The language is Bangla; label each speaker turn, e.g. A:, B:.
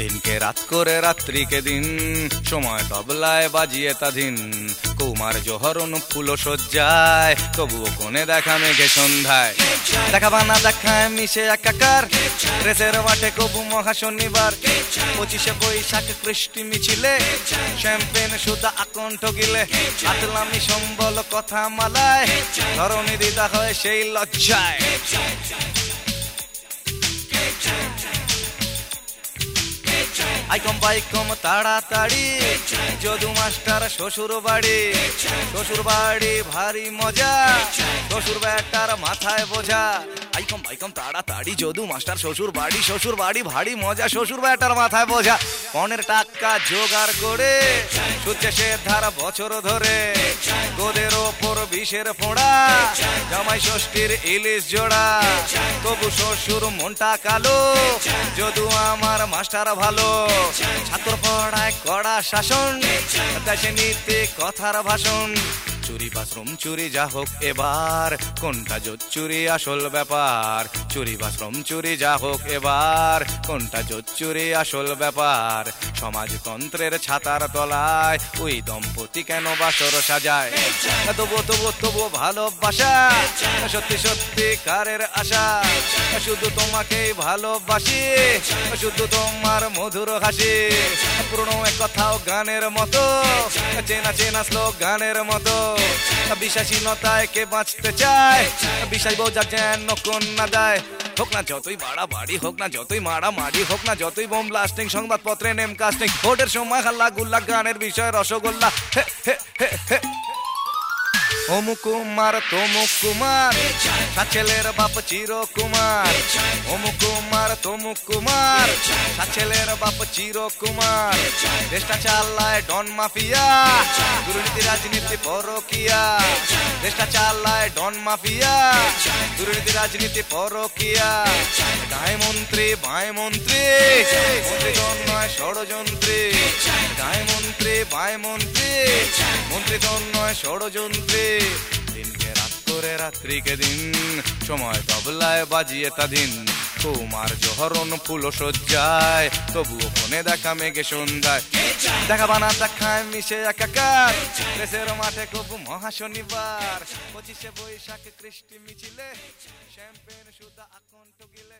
A: দিনকে রাত করে রাত্রিকে দিন, সময় তবলায় বাজিয়ে তা দিন কুমার জহরন ফুল সজ্জায় তবুও কোনে দেখা মেঘে সন্ধ্যায়। দেখা বানা দেখায় মিশে একাকার, রেসের মাঠে কবু মহা শনিবার। পঁচিশে বৈশাখ কৃষ্টি মিছিলে, শ্যাম্পেন সুদা আকণ্ঠ গিলে, আতলামি সম্বল কথা মালায়, ধরণী দিদা হয় সেই লজ্জায়। আইকম বাইকম তাড়াতাড়ি। যদু মাস্টার শ্বশুর বাড়ি। শ্বশুর বাড়ি ভারী মজা। শ্বশুর ব্যাটার মাথায় বোঝা। আইকম বাইকম তাড়াতাড়ি, যদু মাস্টার শ্বশুর বাড়ি। শ্বশুর বাড়ি ভারী মজা, শ্বশুর ব্যাটার মাথায় বোঝা। পনেরো টাকা জোগাড় করে সূর্যে সে ধারা বছর ধরে গোদের ওপর বিষের ফোড়া, জামাই ষষ্ঠীর ইলিশ জোড়া। তবু শ্বশুর মনটা কালো, যদু আমার মাস্টার ভালো। ছাত্র পড়ায় কড়া শাসন দেশে নীতি কথার ভাষণ। চুরি বাথরুম চুরি যা হোক এবার। কোনটা জোট চুরি আসল ব্যাপার? চুরি বাথরুম চুরি যা হোক এবার। কোনটা জোট চুরি আসল ব্যাপার? সমাজতন্ত্রের ছাতার তলায় ওই দম্পতি কেন বাসর সাজায়? তবু তবু তবু ভালোবাসা সত্যি সত্যি কারের আশা। শুধু তোমাকেই ভালোবাসি, শুধু তোমার মধুর হাসি। পুরনো এক কথাও গানের মতো, চেনা চেনা শ্লোক গানের মতো। বিশ্বাসীনতায় কে বাঁচতে চায়? বিশ্বাস বোঝা যেন কন্যা দেয়। হোক না যতই বাড়া বাড়ি হোক না যতই মারা মারি হোক না যতই বোম ব্লাস্টিং সংবাদপত্রে নেম কাস্টিং ভোটের সময় হাল্লা গুল্লা, গানের বিষয় রসগোল্লা, হে হে কুমার, তমুক কুমার ছেলের বাপ চির কুমার অমুক কুমার, তমুক কুমার ছেলের বাপ চির কুমার দেশটা চালায় ডন মাফিয়া রাজনীতি পরকিয়া। দেশটা চালায় ডন মাফিয়া, দুর্নীতি রাজনীতি পরকিয়া। গায়ে মন্ত্রী বায় মন্ত্রী মন্ত্রী নয়, ষড়যন্ত্রী। গায়ে মন্ত্রী বায় মন্ত্রী মন্ত্রী নয়, ষড়যন্ত্রী। দিনকে রাত করে রাত্রিকে দিন, সময় তবলায় বাজিয়ে তা দিন। কুমার জহরণ ফুল সজ্জায়, তবুও ফোনে দেখা মেঘে সন্ধ্যায়। দেখা বানা, দেখায়, মিশে একাকার। দেশের মাঠে কবু মহাশনিবার। পঁচিশে বৈশাখ কৃষ্টি মিছিলে, শ্যাম্পেন সুদা আকণ্ঠ গিলে।